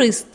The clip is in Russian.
турист.